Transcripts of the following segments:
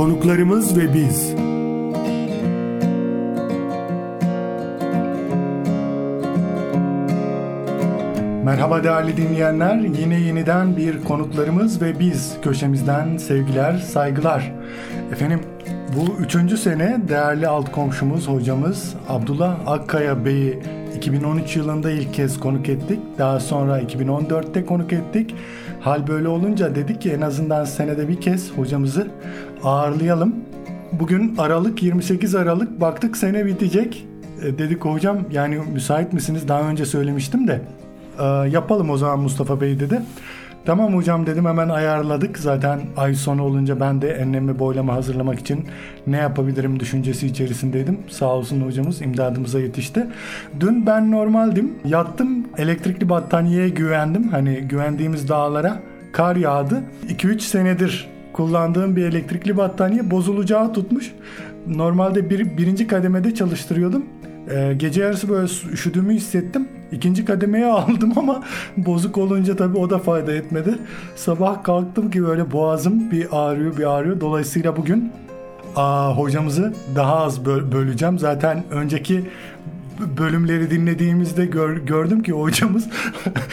Konuklarımız ve biz. Merhaba değerli dinleyenler. Yine yeniden bir konuklarımız ve biz köşemizden sevgiler, saygılar. Efendim bu üçüncü sene değerli alt komşumuz, hocamız Abdullah Akkaya Bey'i 2013 yılında ilk kez konuk ettik. Daha sonra 2014'te konuk ettik. Hal böyle olunca dedik ki en azından senede bir kez hocamızı ağırlayalım. Bugün Aralık 28 Aralık baktık sene bitecek. E, dedik hocam yani müsait misiniz? Daha önce söylemiştim de e, yapalım o zaman Mustafa Bey dedi. Tamam hocam dedim hemen ayarladık. Zaten ay sonu olunca ben de enlemi boylama hazırlamak için ne yapabilirim düşüncesi içerisindeydim. Sağ olsun hocamız imdadımıza yetişti. Dün ben normaldim. Yattım elektrikli battaniyeye güvendim. Hani güvendiğimiz dağlara kar yağdı. 2-3 senedir kullandığım bir elektrikli battaniye bozulacağı tutmuş. Normalde bir, birinci kademede çalıştırıyordum. Ee, gece yarısı böyle üşüdüğümü hissettim. İkinci kademeye aldım ama bozuk olunca tabii o da fayda etmedi. Sabah kalktım ki böyle boğazım bir ağrıyor bir ağrıyor. Dolayısıyla bugün aa, hocamızı daha az böl- böleceğim. Zaten önceki bölümleri dinlediğimizde gör, gördüm ki hocamız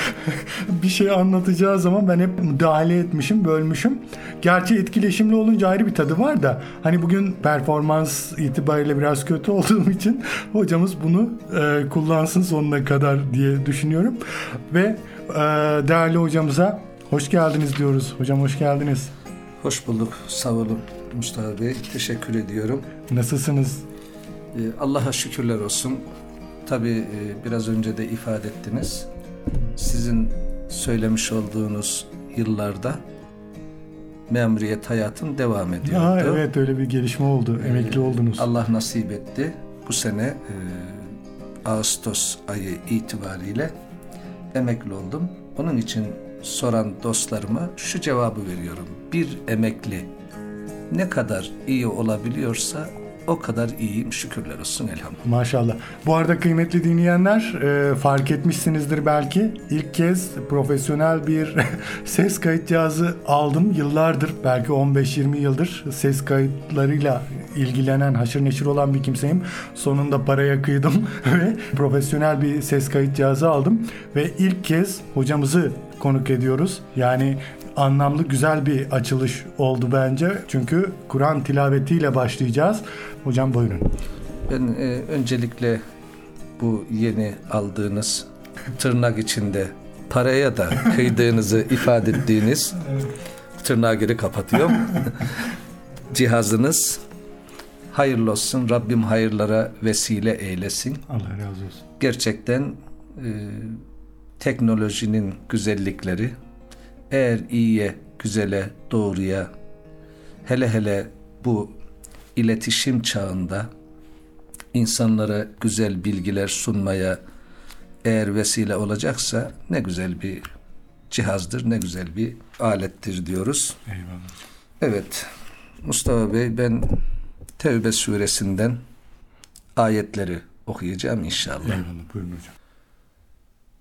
bir şey anlatacağı zaman ben hep müdahale etmişim, bölmüşüm. Gerçi etkileşimli olunca ayrı bir tadı var da hani bugün performans itibariyle biraz kötü olduğum için hocamız bunu e, kullansın sonuna kadar diye düşünüyorum. Ve e, değerli hocamıza hoş geldiniz diyoruz. Hocam hoş geldiniz. Hoş bulduk. Sağ olun Mustafa Bey. Teşekkür ediyorum. Nasılsınız? Ee, Allah'a şükürler olsun. Tabii e, biraz önce de ifade ettiniz. Sizin söylemiş olduğunuz yıllarda memuriyet hayatım devam ediyordu. Aa, evet öyle bir gelişme oldu. Emekli Ee, oldunuz. Allah nasip etti. Bu sene e, Ağustos ayı itibariyle emekli oldum. Onun için soran dostlarıma şu cevabı veriyorum. Bir emekli ne kadar iyi olabiliyorsa o kadar iyiyim şükürler olsun elhamdülillah. Maşallah. Bu arada kıymetli dinleyenler e, fark etmişsinizdir belki. İlk kez profesyonel bir ses kayıt cihazı aldım. Yıllardır belki 15-20 yıldır ses kayıtlarıyla ilgilenen haşır neşir olan bir kimseyim. Sonunda paraya kıydım ve profesyonel bir ses kayıt cihazı aldım. Ve ilk kez hocamızı konuk ediyoruz. Yani anlamlı güzel bir açılış oldu bence. Çünkü Kur'an tilavetiyle başlayacağız. Hocam buyurun. Ben e, öncelikle bu yeni aldığınız tırnak içinde paraya da kıydığınızı ifade ettiğiniz tırnağı geri kapatıyorum. Cihazınız hayırlı olsun. Rabbim hayırlara vesile eylesin. Allah razı olsun. Gerçekten e, teknolojinin güzellikleri eğer iyiye, güzele, doğruya hele hele bu iletişim çağında insanlara güzel bilgiler sunmaya eğer vesile olacaksa ne güzel bir cihazdır, ne güzel bir alettir diyoruz. Eyvallah. Evet, Mustafa Bey ben Tevbe suresinden ayetleri okuyacağım inşallah. Eyvallah buyurun hocam.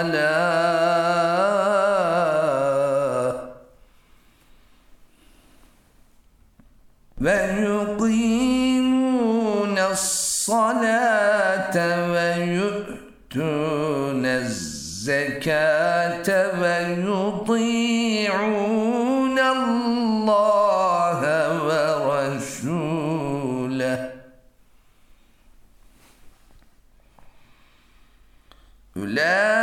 الصلاة. ويقيمون الصلاة ويؤتون الزكاة ويطيعون الله ورسوله. أولئك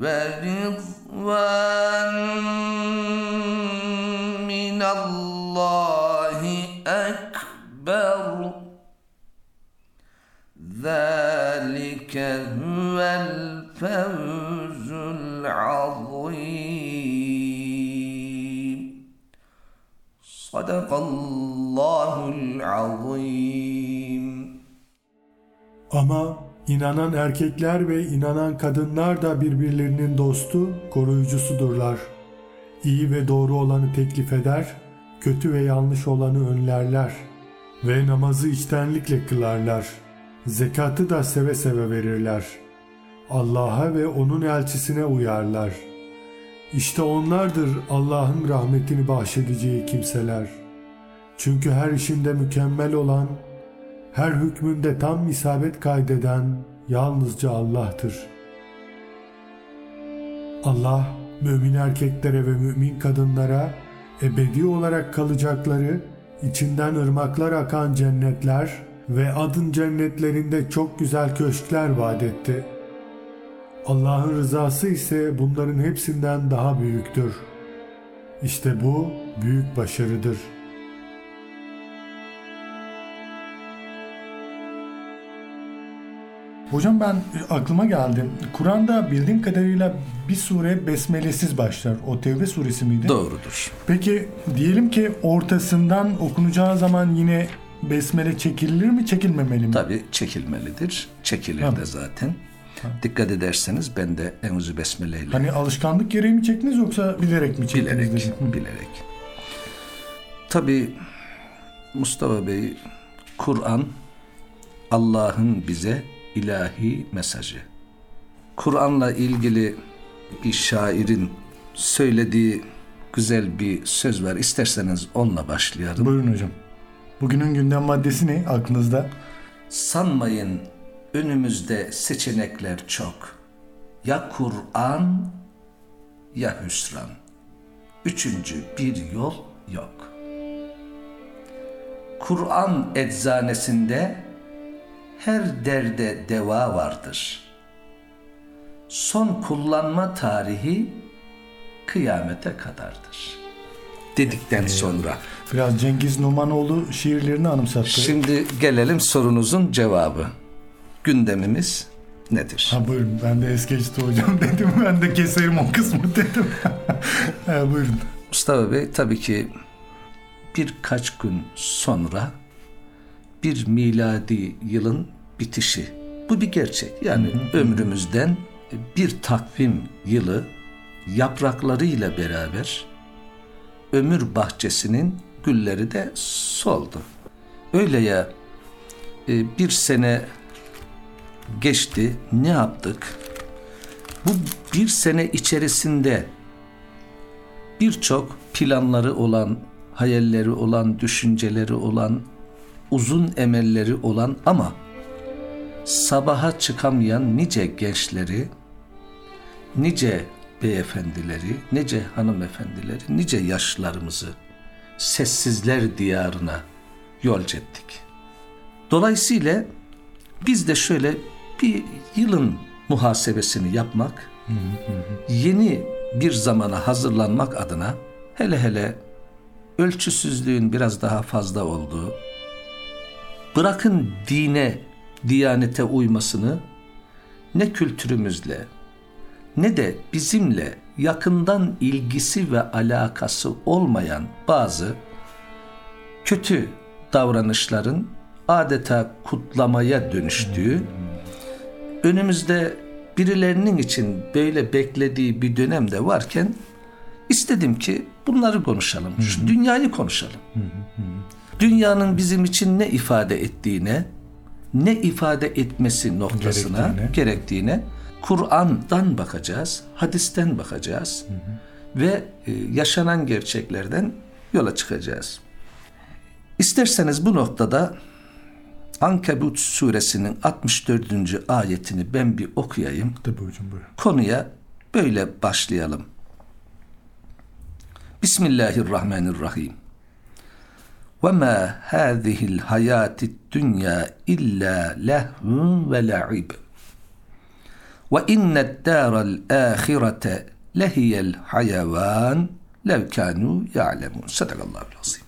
ورضوان من الله أكبر. ذلك هو الفوز العظيم. صدق الله العظيم. Ama inanan erkekler ve inanan kadınlar da birbirlerinin dostu, koruyucusudurlar. İyi ve doğru olanı teklif eder, kötü ve yanlış olanı önlerler ve namazı içtenlikle kılarlar. Zekatı da seve seve verirler. Allah'a ve onun elçisine uyarlar. İşte onlardır Allah'ın rahmetini bahşedeceği kimseler. Çünkü her işinde mükemmel olan, her hükmünde tam isabet kaydeden yalnızca Allah'tır. Allah mümin erkeklere ve mümin kadınlara ebedi olarak kalacakları, içinden ırmaklar akan cennetler ve adın cennetlerinde çok güzel köşkler vaat etti. Allah'ın rızası ise bunların hepsinden daha büyüktür. İşte bu büyük başarıdır.'' Hocam ben e, aklıma geldi. Kur'an'da bildiğim kadarıyla bir sure besmelesiz başlar. O Tevbe suresi miydi? Doğrudur. Peki diyelim ki ortasından okunacağı zaman yine besmele çekilir mi çekilmemeli mi? Tabi çekilmelidir. Çekilir Tamam. de zaten. Dikkat ederseniz ben de Enzu Besmele ile Hani alışkanlık gereği mi çektiniz yoksa bilerek mi çektiniz? bilerek, dedim. Hı. bilerek. Tabi Mustafa Bey, Kur'an Allah'ın bize ilahi mesajı. Kur'an'la ilgili bir şairin söylediği güzel bir söz var. İsterseniz onunla başlayalım. Buyurun hocam. Bugünün gündem maddesi ne aklınızda? Sanmayın önümüzde seçenekler çok. Ya Kur'an ya hüsran. Üçüncü bir yol yok. Kur'an eczanesinde her derde deva vardır. Son kullanma tarihi kıyamete kadardır. Dedikten sonra Biraz Cengiz Numanoğlu şiirlerini anımsattı. Şimdi gelelim sorunuzun cevabı. Gündemimiz nedir? Ha buyurun ben de es geçti hocam dedim. Ben de keserim o kısmı dedim. ha, buyurun. Mustafa Bey tabii ki birkaç gün sonra bir miladi yılın bitişi. Bu bir gerçek. Yani ömrümüzden bir takvim yılı yapraklarıyla beraber ömür bahçesinin gülleri de soldu. Öyle ya e, bir sene geçti. Ne yaptık? Bu bir sene içerisinde birçok planları olan, hayalleri olan, düşünceleri olan, uzun emelleri olan ama sabaha çıkamayan nice gençleri, nice beyefendileri, nice hanımefendileri, nice yaşlarımızı sessizler diyarına yolc ettik. Dolayısıyla biz de şöyle bir yılın muhasebesini yapmak, yeni bir zamana hazırlanmak adına hele hele ölçüsüzlüğün biraz daha fazla olduğu, bırakın dine, diyanete uymasını ne kültürümüzle ne de bizimle yakından ilgisi ve alakası olmayan bazı kötü davranışların adeta kutlamaya dönüştüğü, önümüzde birilerinin için böyle beklediği bir dönemde varken istedim ki bunları konuşalım. Şu dünyayı konuşalım. Dünyanın bizim için ne ifade ettiğine, ne ifade etmesi noktasına Gerektiğine. gerektiğine, Kur'an'dan bakacağız, hadisten bakacağız ve e, yaşanan gerçeklerden yola çıkacağız. İsterseniz bu noktada Ankebut suresinin 64. ayetini ben bir okuyayım. Tabii hocam buyurun. Konuya böyle başlayalım. Bismillahirrahmanirrahim. Ve ma hâzihil hayâtid dünya illa lehvun ve la'ib. Ve innet dâral âhirete lehiyel hayavân lev kânû ya'lemûn. Sadakallahu azim.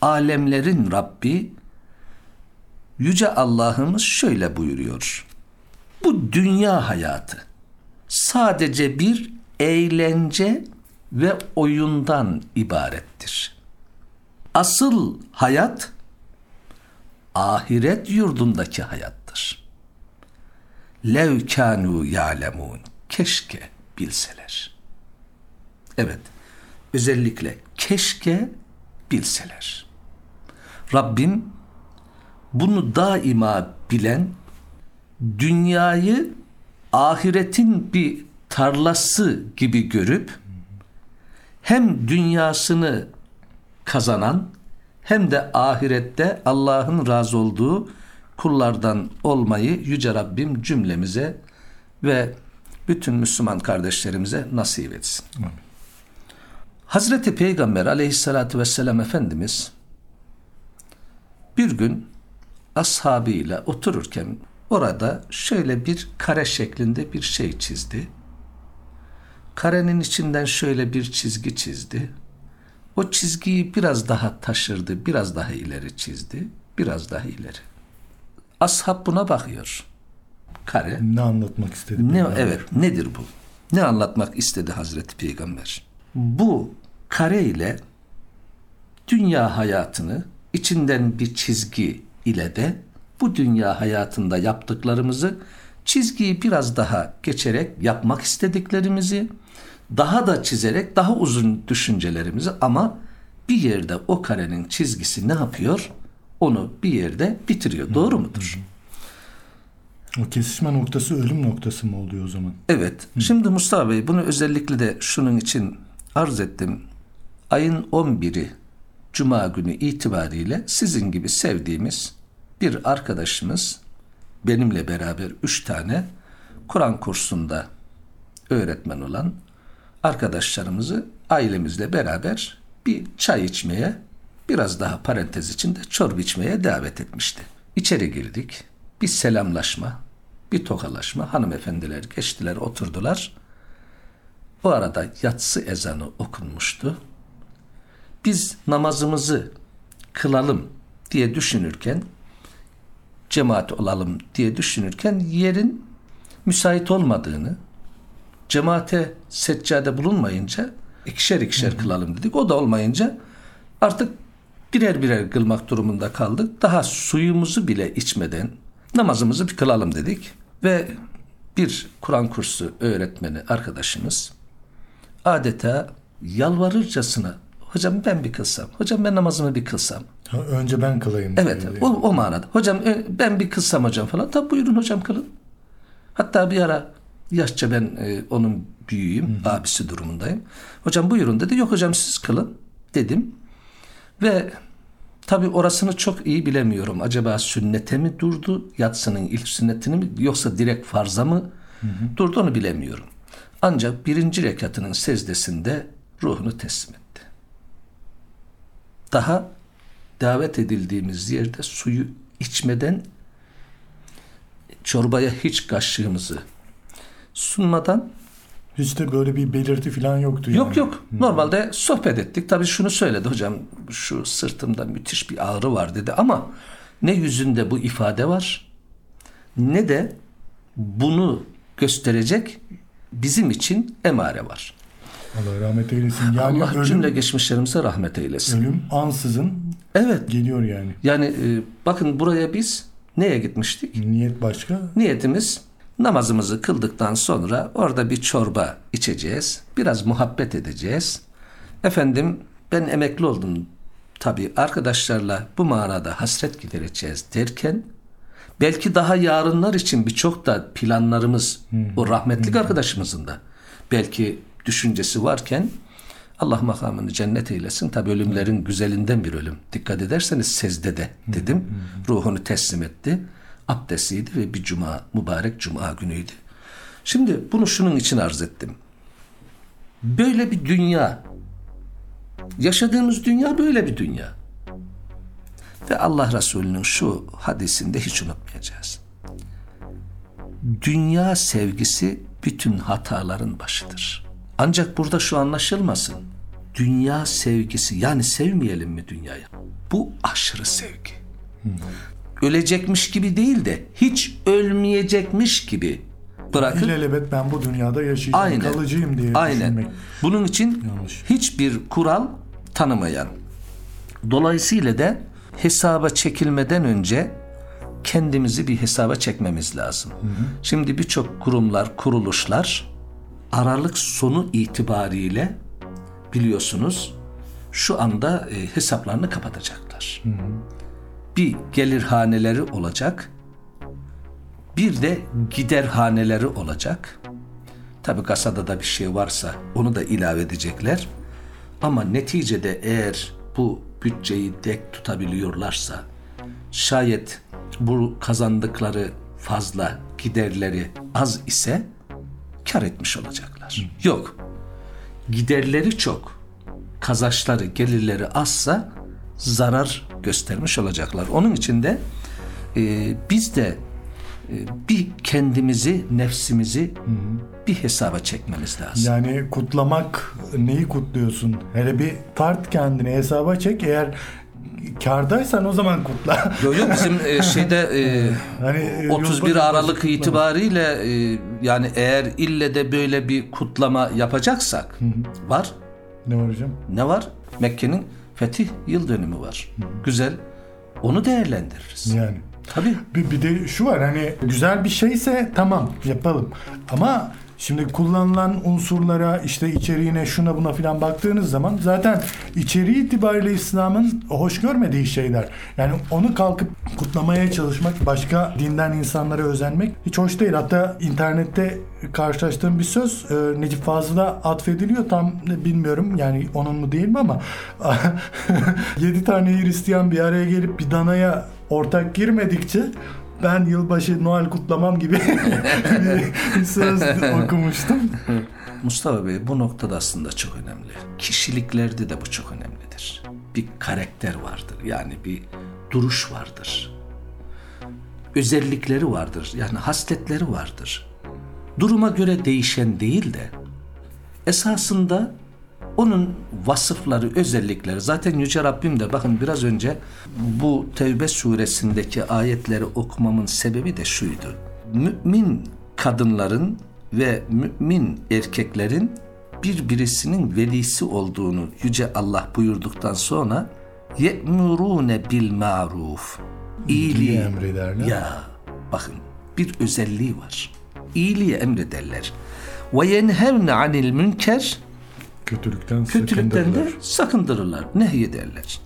Alemlerin Rabbi Yüce Allah'ımız şöyle buyuruyor. Bu dünya hayatı sadece bir eğlence ve oyundan ibarettir. Asıl hayat ahiret yurdundaki hayattır. Lev kânû ya'lemûn. Keşke bilseler. Evet, özellikle keşke bilseler. Rabbim bunu daima bilen, dünyayı ahiretin bir tarlası gibi görüp hem dünyasını kazanan hem de ahirette Allah'ın razı olduğu kullardan olmayı Yüce Rabbim cümlemize ve bütün Müslüman kardeşlerimize nasip etsin. Hazreti Peygamber aleyhissalatü vesselam Efendimiz bir gün ashabıyla otururken orada şöyle bir kare şeklinde bir şey çizdi. Karenin içinden şöyle bir çizgi çizdi. O çizgiyi biraz daha taşırdı, biraz daha ileri çizdi, biraz daha ileri. Ashab buna bakıyor. Kare. Ne anlatmak istedim? Ne evet nedir bu? Ne anlatmak istedi Hazreti Peygamber? Bu kare ile dünya hayatını içinden bir çizgi ile de bu dünya hayatında yaptıklarımızı çizgiyi biraz daha geçerek yapmak istediklerimizi daha da çizerek daha uzun düşüncelerimizi ama bir yerde o karenin çizgisi ne yapıyor? onu bir yerde bitiriyor. Doğru mudur? O kesişme noktası ölüm noktası mı oluyor o zaman? Evet. Şimdi Mustafa Bey bunu özellikle de şunun için arz ettim. Ayın 11'i Cuma günü itibariyle sizin gibi sevdiğimiz bir arkadaşımız benimle beraber üç tane Kur'an kursunda öğretmen olan arkadaşlarımızı ailemizle beraber bir çay içmeye biraz daha parantez içinde çorba içmeye davet etmişti. İçeri girdik. Bir selamlaşma, bir tokalaşma. Hanımefendiler geçtiler, oturdular. Bu arada yatsı ezanı okunmuştu. Biz namazımızı kılalım diye düşünürken, cemaat olalım diye düşünürken yerin müsait olmadığını, cemaate seccade bulunmayınca ikişer ikişer kılalım dedik. O da olmayınca artık birer birer kılmak durumunda kaldık. Daha suyumuzu bile içmeden namazımızı bir kılalım dedik. Ve bir Kur'an kursu öğretmeni arkadaşımız adeta yalvarırcasına hocam ben bir kılsam, hocam ben namazımı bir kılsam. Ha, önce ben kılayım. Evet o, o manada. Hocam e, ben bir kılsam hocam falan. Tabi buyurun hocam kılın. Hatta bir ara yaşça ben e, onun büyüğüm, abisi durumundayım. Hocam buyurun dedi. Yok hocam siz kılın dedim. Ve tabi orasını çok iyi bilemiyorum. Acaba sünnete mi durdu? Yatsının ilk sünnetini mi? Yoksa direkt farza mı durdu onu bilemiyorum. Ancak birinci rekatının secdesinde ruhunu teslim etti. Daha davet edildiğimiz yerde suyu içmeden çorbaya hiç kaşığımızı sunmadan Hiç de böyle bir belirti falan yoktu yani. Yok yok. Normalde sohbet ettik. Tabii şunu söyledi hocam. Şu sırtımda müthiş bir ağrı var dedi ama ne yüzünde bu ifade var ne de bunu gösterecek bizim için emare var. Allah rahmet eylesin. Yani Allah ölüm, cümle geçmişlerimize rahmet eylesin. ölüm ansızın Evet. geliyor yani. Yani e, bakın buraya biz neye gitmiştik? Niyet başka. Niyetimiz namazımızı kıldıktan sonra orada bir çorba içeceğiz. Biraz muhabbet edeceğiz. Efendim ben emekli oldum tabii arkadaşlarla bu manada hasret gidereceğiz derken belki daha yarınlar için birçok da planlarımız o rahmetlik arkadaşımızın da belki düşüncesi varken Allah makamını cennet eylesin. Tabi ölümlerin güzelinden bir ölüm. Dikkat ederseniz secdede dedim. Ruhunu teslim etti. Abdestliydi ve bir cuma, mübarek cuma günüydü. Şimdi bunu şunun için arz ettim. Böyle bir dünya, yaşadığımız dünya böyle bir dünya. Ve Allah Resulü'nün şu hadisinde hiç unutmayacağız. Dünya sevgisi bütün hataların başıdır. Ancak burada şu anlaşılmasın. Dünya sevgisi yani sevmeyelim mi dünyayı? Bu aşırı sevgi. Ölecekmiş gibi değil de hiç ölmeyecekmiş gibi bırakıp İlelebet ben bu dünyada yaşayacağım, Aynen. kalıcıyım diye Aynen. düşünmek. Bunun için Yanlış. hiçbir kural tanımayan. Dolayısıyla da hesaba çekilmeden önce kendimizi bir hesaba çekmemiz lazım. Şimdi birçok kurumlar, kuruluşlar Aralık sonu itibariyle biliyorsunuz şu anda e, hesaplarını kapatacaklar. Bir gelir haneleri olacak. Bir de gider haneleri olacak. Tabi kasada da bir şey varsa onu da ilave edecekler. Ama neticede eğer bu bütçeyi dek tutabiliyorlarsa şayet bu kazandıkları fazla giderleri az ise kar etmiş olacaklar. Yok. Giderleri çok. Kazançları, gelirleri azsa zarar göstermiş olacaklar. Onun için de e, biz de e, bir kendimizi, nefsimizi bir hesaba çekmemiz lazım. Yani kutlamak neyi kutluyorsun? Hele bir tart kendini hesaba çek. Eğer kardaysan o zaman kutla. Yo yo bizim e, şeyde e, Hani e, 31 yılbaşı Aralık itibariyle yani eğer ille de böyle bir kutlama yapacaksak var. Ne var hocam? Ne var? Mekke'nin fetih yıl dönümü var. Güzel. Onu değerlendiririz. Yani. Tabii. Bir, bir de şu var hani güzel bir şeyse tamam yapalım. Ama Şimdi kullanılan unsurlara işte içeriğine şuna buna filan baktığınız zaman zaten içeriği itibariyle İslam'ın hoş görmediği şeyler. Yani onu kalkıp kutlamaya çalışmak, başka dinden insanlara özenmek hiç hoş değil. Hatta internette karşılaştığım bir söz e, Necip Fazıl'a atfediliyor. Tam bilmiyorum yani onun mu değil mi ama 7 tane Hristiyan bir araya gelip bir danaya ortak girmedikçe ben yılbaşı Noel kutlamam gibi bir, söz okumuştum. Mustafa Bey bu noktada aslında çok önemli. Kişiliklerde de bu çok önemlidir. Bir karakter vardır. Yani bir duruş vardır. Özellikleri vardır. Yani hasletleri vardır. Duruma göre değişen değil de esasında onun vasıfları, özellikleri zaten Yüce Rabbim de bakın biraz önce bu Tevbe suresindeki ayetleri okumamın sebebi de şuydu. Mümin kadınların ve mümin erkeklerin birbirisinin velisi olduğunu Yüce Allah buyurduktan sonra ye'murune bil maruf iyiliği emrederler. Ya bakın bir özelliği var. İyiliği emrederler. Ve yenhevne anil münker Kötülükten, kötülükten de sakındırırlar. nehyederler.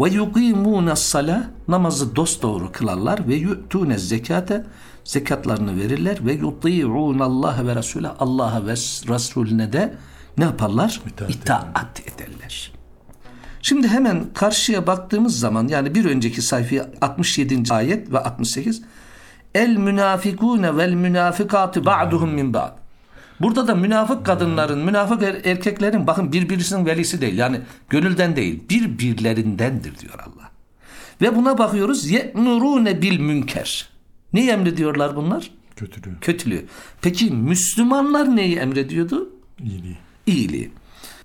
Ve yuqimune sala namazı dosdoğru kılarlar ve yu'tune zekate zekatlarını verirler ve yuti'un Allah ve Resulü Allah'a ve Resulüne de ne yaparlar? İtaat İtaat ederler. Şimdi hemen karşıya baktığımız zaman yani bir önceki sayfaya 67. ayet ve 68 El münafikune vel münafikatü ba'duhum min ba'd. Burada da münafık kadınların, münafık er- erkeklerin bakın birbirisinin velisi değil. Yani gönülden değil, birbirlerindendir diyor Allah. Ve buna bakıyoruz ye'murune bil münker. Neyi emrediyorlar bunlar? Kötülüğü, Kötülüğü. Peki Müslümanlar neyi emrediyordu? iyiliği. İyiliği.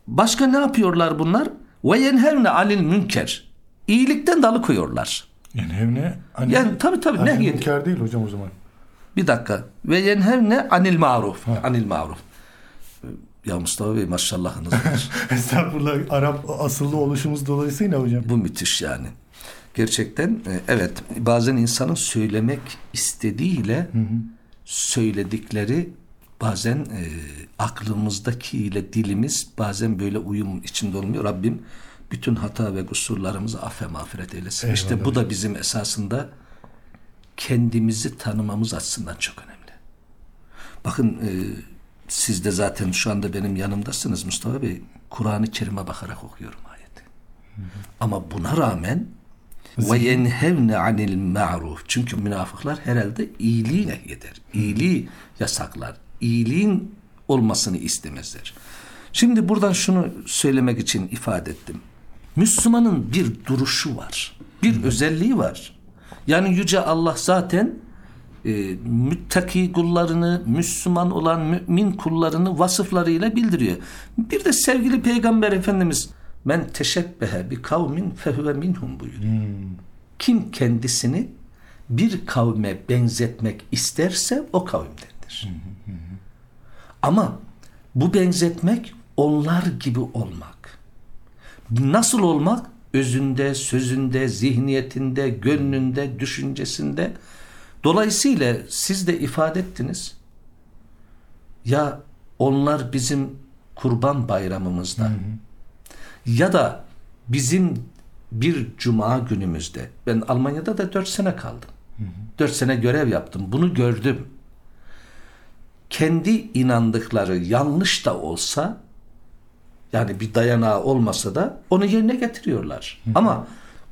Başka ne yapıyorlar bunlar? Ve yenhevne anil münker. İyilikten de alıkoyuyorlar. Yani evne hani, Yani tabii tabii, nehyediyor. münker değil hocam o zaman. Bir dakika. Ve yenhevne anil maruf. Anil maruf. Ya Mustafa Bey maşallahınız var. Estağfurullah Arap asıllı oluşumuz dolayısıyla hocam. Bu müthiş yani. Gerçekten e, evet bazen insanın söylemek istediğiyle söyledikleri bazen e, aklımızdaki ile dilimiz bazen böyle uyum içinde olmuyor. Rabbim bütün hata ve kusurlarımızı affe mağfiret eylesin. Eyvallah işte bu da bizim esasında kendimizi tanımamız açısından çok önemli. Bakın e, siz de zaten şu anda benim yanımdasınız Mustafa Bey. Kur'an-ı Kerim'e bakarak okuyorum ayeti. Ama buna rağmen ve yenhevne anil ma'ruf. Çünkü münafıklar herhalde iyiliği nehyeder. İyiliği yasaklar. İyiliğin olmasını istemezler. Şimdi buradan şunu söylemek için ifade ettim. Müslümanın bir duruşu var. Bir özelliği var. Yani Yüce Allah zaten e, müttaki kullarını, Müslüman olan mümin kullarını vasıflarıyla bildiriyor. Bir de sevgili Peygamber Efendimiz men teşebbehe bi kavmin fehuve minhum buyuruyor. Kim kendisini bir kavme benzetmek isterse o kavimdendir. Ama bu benzetmek onlar gibi olmak. Nasıl olmak? Özünde, sözünde, zihniyetinde, gönlünde, düşüncesinde. Dolayısıyla siz de ifade ettiniz. Ya onlar bizim kurban bayramımızda ya da bizim bir cuma günümüzde ben Almanya'da da dört sene kaldım. Dört sene görev yaptım. Bunu gördüm. Kendi inandıkları yanlış da olsa yani bir dayanağı olmasa da onu yerine getiriyorlar. Ama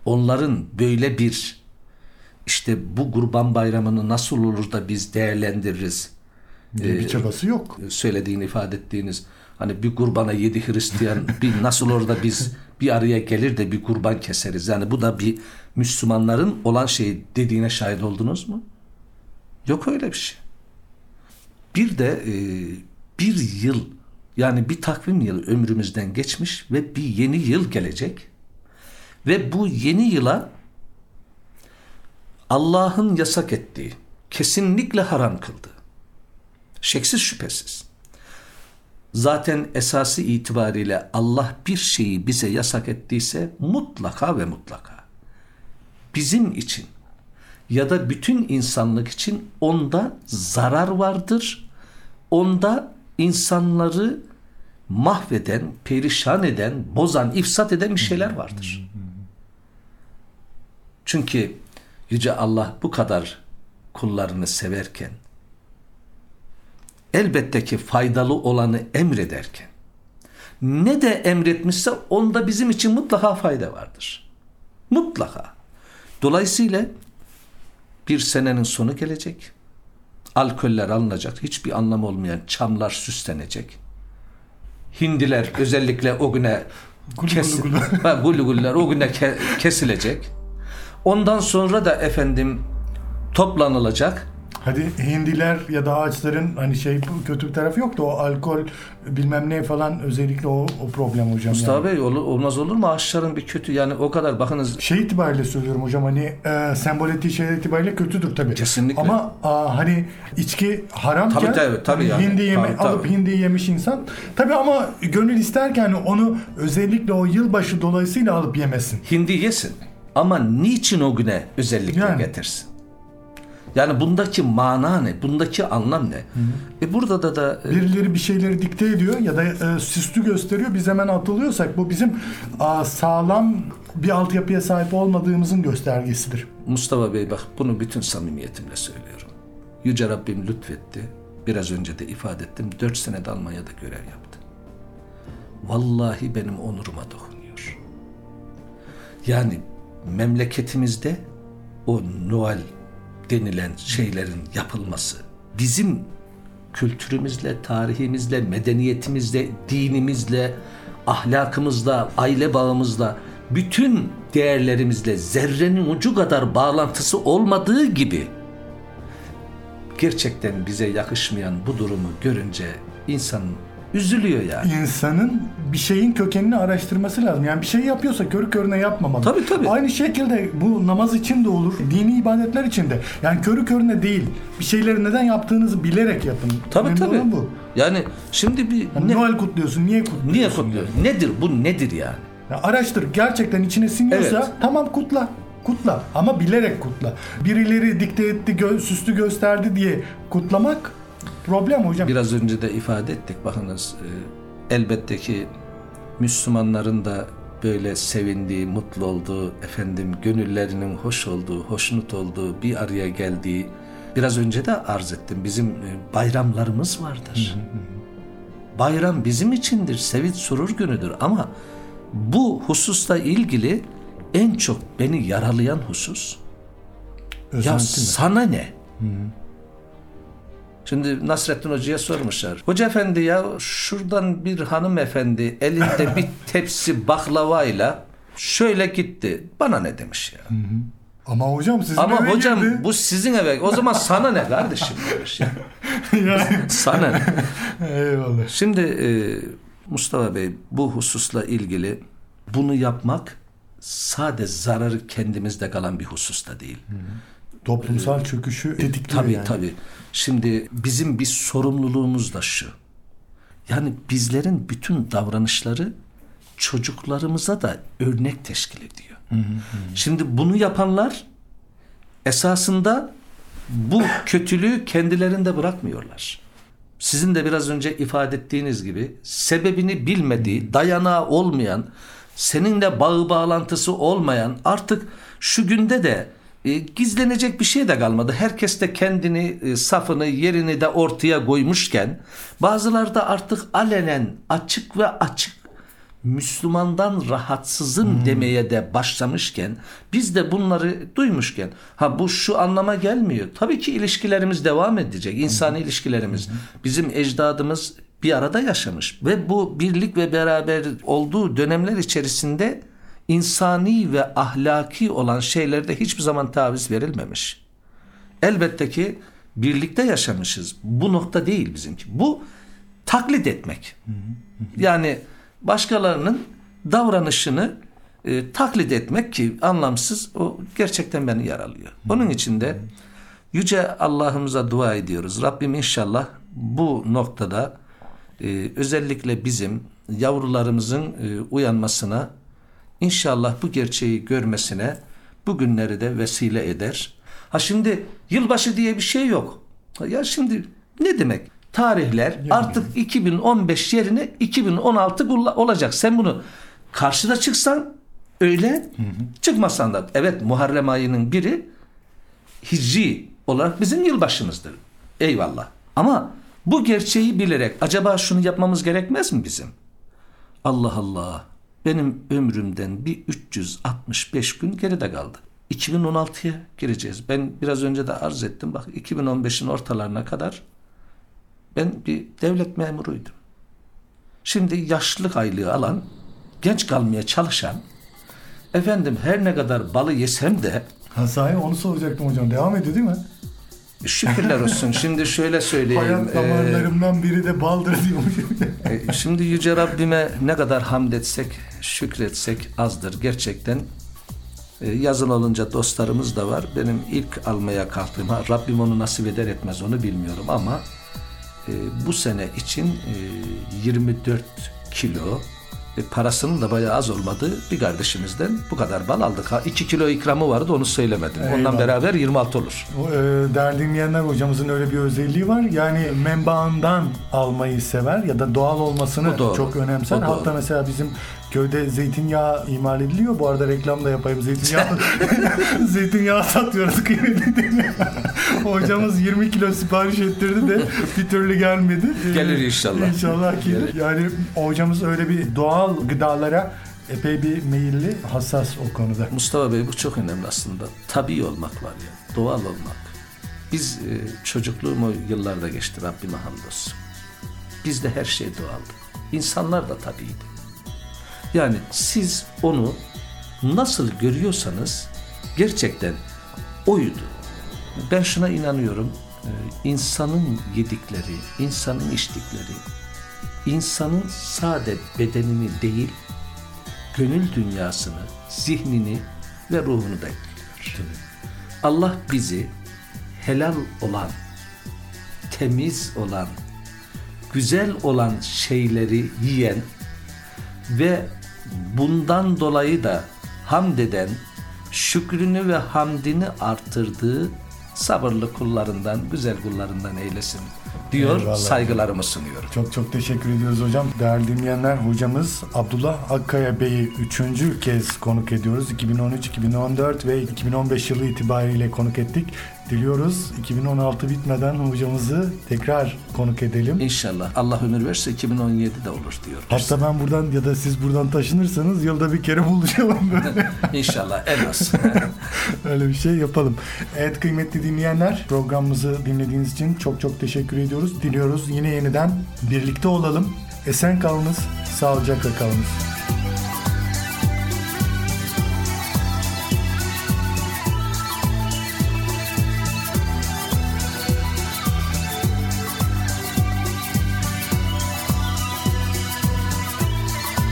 onların böyle bir işte bu kurban bayramını nasıl olur da biz değerlendiririz diye bir çabası yok. söylediğini ifade ettiğiniz hani bir kurbana yedi Hristiyan bir nasıl orada biz bir araya gelir de bir kurban keseriz. Yani bu da bir Müslümanların olan şey dediğine şahit oldunuz mu? Yok öyle bir şey. Bir de e, bir yıl yani bir takvim yılı ömrümüzden geçmiş ve bir yeni yıl gelecek. Ve bu yeni yıla Allah'ın yasak ettiği, kesinlikle haram kıldığı, şeksiz şüphesiz. Zaten esası itibariyle Allah bir şeyi bize yasak ettiyse mutlaka ve mutlaka bizim için ya da bütün insanlık için onda zarar vardır. onda insanları mahveden, perişan eden, bozan, ifsat eden bir şeyler vardır. Çünkü Yüce Allah bu kadar kullarını severken elbette ki faydalı olanı emrederken ne de emretmişse onda bizim için mutlaka fayda vardır. Mutlaka. Dolayısıyla bir senenin sonu gelecek. Alkoller alınacak. Hiçbir anlam olmayan çamlar süslenecek. Hindiler özellikle o güne kes- gulugullar o güne ke- kesilecek. Ondan sonra da efendim toplanılacak. Hadi hindiler ya da ağaçların hani şey kötü bir tarafı yok da o alkol bilmem ne falan özellikle o, o problem hocam. Mustafa yani. Bey ol- olmaz olur mu? Ağaçların bir kötü yani o kadar bakınız Şey itibariyle söylüyorum hocam hani e, sembol ettiği şeyler itibariyle kötüdür tabii. Kesinlikle. Ama a, hani içki haramken Tabii, tabii, tabii yani. hindi yeme, Tabii, tabii. alıp hindi yemiş insan. Tabii ama gönül isterken hani onu özellikle o yılbaşı dolayısıyla alıp yemesin. hindi yesin. Ama niçin o güne özellikle Yani. getirsin? Yani bundaki mana ne? Bundaki anlam ne? E burada da da e, Birileri bir şeyleri dikte ediyor ya da e, süslü gösteriyor. Biz hemen atılıyorsak bu bizim a, sağlam bir altyapıya sahip olmadığımızın göstergesidir. Mustafa Bey bak bunu bütün samimiyetimle söylüyorum. Yüce Rabbim lütfetti. Biraz önce de ifade ettim. Dört senede Almanya'da görev yaptı. Vallahi benim onuruma dokunuyor. Yani memleketimizde o Noel denilen şeylerin yapılması bizim kültürümüzle, tarihimizle, medeniyetimizle, dinimizle, ahlakımızla, aile bağımızla, bütün değerlerimizle zerrenin ucu kadar bağlantısı olmadığı gibi gerçekten bize yakışmayan bu durumu görünce insan üzülüyor yani. İnsanın bir şeyin kökenini araştırması lazım. Yani bir şey yapıyorsa körü körüne yapmamalı. Tabii, tabii. Aynı şekilde bu namaz için de olur, dini ibadetler için de. Yani körü körüne değil. Bir şeyleri neden yaptığınızı bilerek yapın. Tabii Önemli tabii. bu. Yani şimdi bir Yani ne, Noel kutluyorsun, niye kutluyorsun? niye kutluyor? Nedir bu nedir yani? Ya araştır. Gerçekten içine siniyorsa Evet. tamam kutla. Kutla ama bilerek kutla. Birileri dikte etti, gö- süslü gösterdi diye kutlamak problem hocam. Biraz önce de ifade ettik bakınız e, elbette ki Müslümanların da böyle sevindiği, mutlu olduğu, efendim gönüllerinin hoş olduğu, hoşnut olduğu, bir araya geldiği biraz önce de arz ettim. Bizim e, bayramlarımız vardır. Bayram bizim içindir, sevinç surur günüdür ama bu hususla ilgili en çok beni yaralayan husus ya Özenti mi? sana ne? Şimdi Nasrettin Hoca'ya sormuşlar. Hoca efendi ya şuradan bir hanımefendi elinde bir tepsi baklavayla şöyle gitti. Bana ne demiş ya. Ama hocam sizin Ama eve hocam girdi. bu sizin eve. O zaman sana ne kardeşim demiş ya. yani, Sana ne? eyvallah. Şimdi e, Mustafa Bey bu hususla ilgili bunu yapmak sade zararı kendimizde kalan bir husus da değil. Toplumsal çöküşü tetikliyor Tabii yani. tabii. Şimdi bizim bir sorumluluğumuz da şu. Yani bizlerin bütün davranışları çocuklarımıza da örnek teşkil ediyor. Şimdi bunu yapanlar esasında bu kötülüğü kendilerinde bırakmıyorlar. Sizin de biraz önce ifade ettiğiniz gibi sebebini bilmediği, dayanağı olmayan, seninle bağı bağlantısı olmayan artık şu günde de e, gizlenecek bir şey de kalmadı. Herkes de kendini, e, safını, yerini de ortaya koymuşken bazıları da artık alenen açık ve açık Müslümandan rahatsızım demeye de başlamışken biz de bunları duymuşken ha bu şu anlama gelmiyor. Tabii ki ilişkilerimiz devam edecek. İnsani ilişkilerimiz. Bizim ecdadımız bir arada yaşamış ve bu birlik ve beraber olduğu dönemler içerisinde insani ve ahlaki olan şeylerde hiçbir zaman taviz verilmemiş. Elbette ki birlikte yaşamışız. Bu nokta değil bizimki. Bu taklit etmek. Yani başkalarının davranışını e, taklit etmek ki anlamsız o gerçekten beni yaralıyor. Onun için de yüce Allah'ımıza dua ediyoruz. Rabbim inşallah bu noktada e, özellikle bizim yavrularımızın e, uyanmasına inşallah bu gerçeği görmesine bugünleri de vesile eder. Ha şimdi yılbaşı diye bir şey yok. Ya şimdi ne demek? tarihler artık 2015 yerine 2016 kulla- olacak. Sen bunu karşıda çıksan öyle, çıkmasan da evet Muharrem ayının biri hicri olarak bizim yılbaşımızdır. Eyvallah. Ama bu gerçeği bilerek acaba şunu yapmamız gerekmez mi bizim? Allah Allah. Benim ömrümden bir 365 gün geride kaldı. 2016'ya gireceğiz. Ben biraz önce de arz ettim. Bak 2015'in ortalarına kadar ben bir devlet memuruydum. Şimdi yaşlılık aylığı alan, genç kalmaya çalışan, efendim her ne kadar balı yesem de Ha sahi onu soracaktım hocam. Devam ediyor değil mi? şükürler olsun. Şimdi şöyle söyleyeyim. Hayat Ee, damarlarımdan biri de baldır diyormuş. E, Şimdi Yüce Rabbime ne kadar hamd etsek, şükretsek azdır. Gerçekten e, yazın olunca dostlarımız da var. Benim ilk almaya kalktığım, ha, Rabbim onu nasip eder etmez onu bilmiyorum ama e, bu sene için e, 24 kilo e, parasının da bayağı az olmadığı bir kardeşimizden bu kadar bal aldık. Ha 2 kilo ikramı vardı onu söylemedim. Ondan Eyvallah. beraber 26 olur. O, e, değerli dinleyenler hocamızın öyle bir özelliği var. Yani menbaından almayı sever ya da doğal olmasını çok önemser. Hatta mesela bizim köyde zeytinyağı imal ediliyor. Bu arada reklam da yapayım. Zeytinyağı zeytinyağı satıyoruz kıymetli dinleyenler. Hocamız 20 kilo sipariş ettirdi de bir türlü gelmedi. Gelir inşallah. İnşallah gelir. Yani hocamız öyle bir doğal gıdalara epey bir meyilli, hassas o konuda. Mustafa Bey bu çok önemli aslında. Tabii olmak var ya, doğal olmak. Biz e, çocukluğumu yıllarda geçti Rabbime hamdolsun. Bizde her şey doğaldı. İnsanlar da tabiiydi. Yani siz onu nasıl görüyorsanız gerçekten oydu. Ben şuna inanıyorum. e, insanın yedikleri, insanın içtikleri, insanın sade bedenini değil, gönül dünyasını, zihnini ve ruhunu da etkiliyor. Allah bizi helal olan, temiz olan, güzel olan şeyleri yiyen ve bundan dolayı da hamd eden, şükrünü ve hamdini artırdığı sabırlı kullarından, güzel kullarından eylesin diyor, Eyvallah. saygılarımı sunuyorum. Çok çok teşekkür ediyoruz hocam. Değerli dinleyenler hocamız Abdullah Akkaya Bey'i üçüncü kez konuk ediyoruz. 2013, 2014 ve 2015 yılı itibariyle konuk ettik. Diliyoruz 2016 bitmeden hocamızı tekrar konuk edelim. İnşallah Allah ömür verirse 2017'de olur diyor. Hatta ben buradan ya da siz buradan taşınırsanız yılda bir kere buluşalım böyle. İnşallah en az. Öyle bir şey yapalım. Evet kıymetli dinleyenler programımızı dinlediğiniz için çok çok teşekkür ediyoruz. Diliyoruz yine yeniden birlikte olalım. Esen kalınız, sağlıcakla kalınız.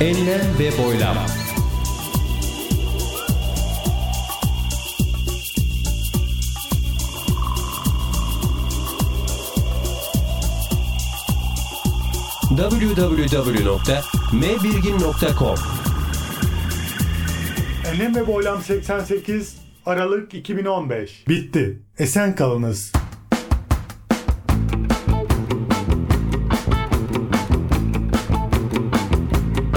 Enlem ve boylam. www.mbirgin.com Enlem ve Boylam 88 Aralık 2015. Bitti. Esen kalınız.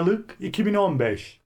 Aralık 2015.